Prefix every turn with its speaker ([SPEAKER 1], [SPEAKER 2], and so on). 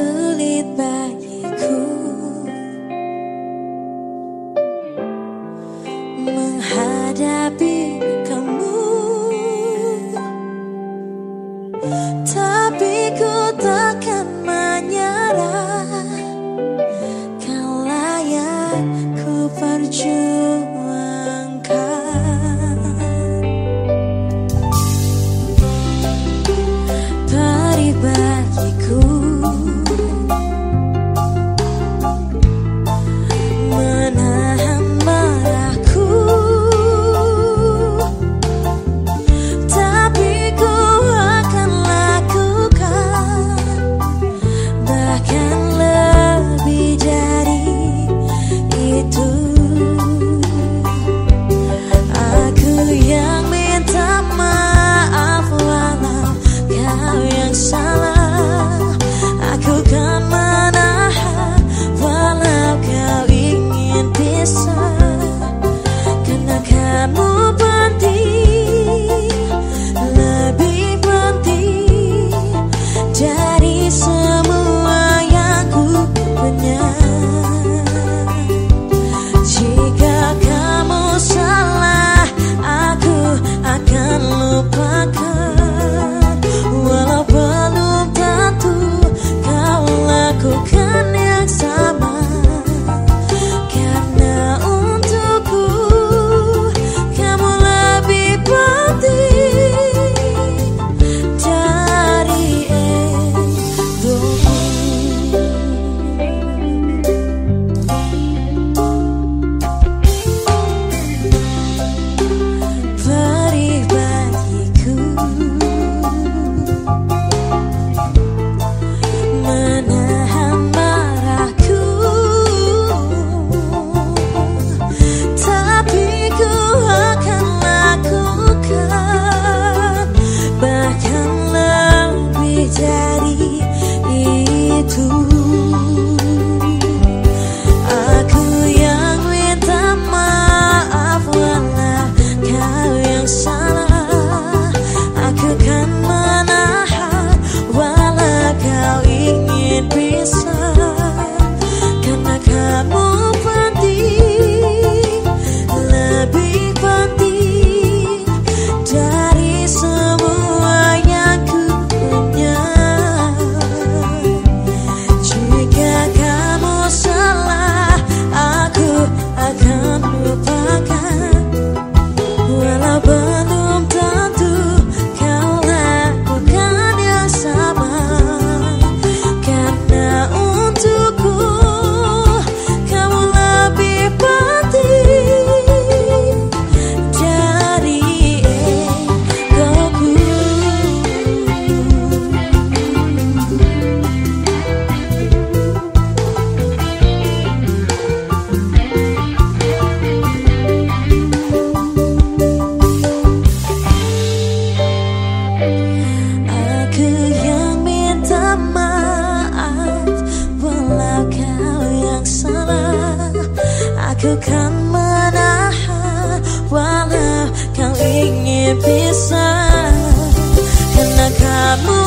[SPEAKER 1] sulit bagiku. Menghadapi kamu Ku kan menahan Walau kau ingin pisah. Karena kamu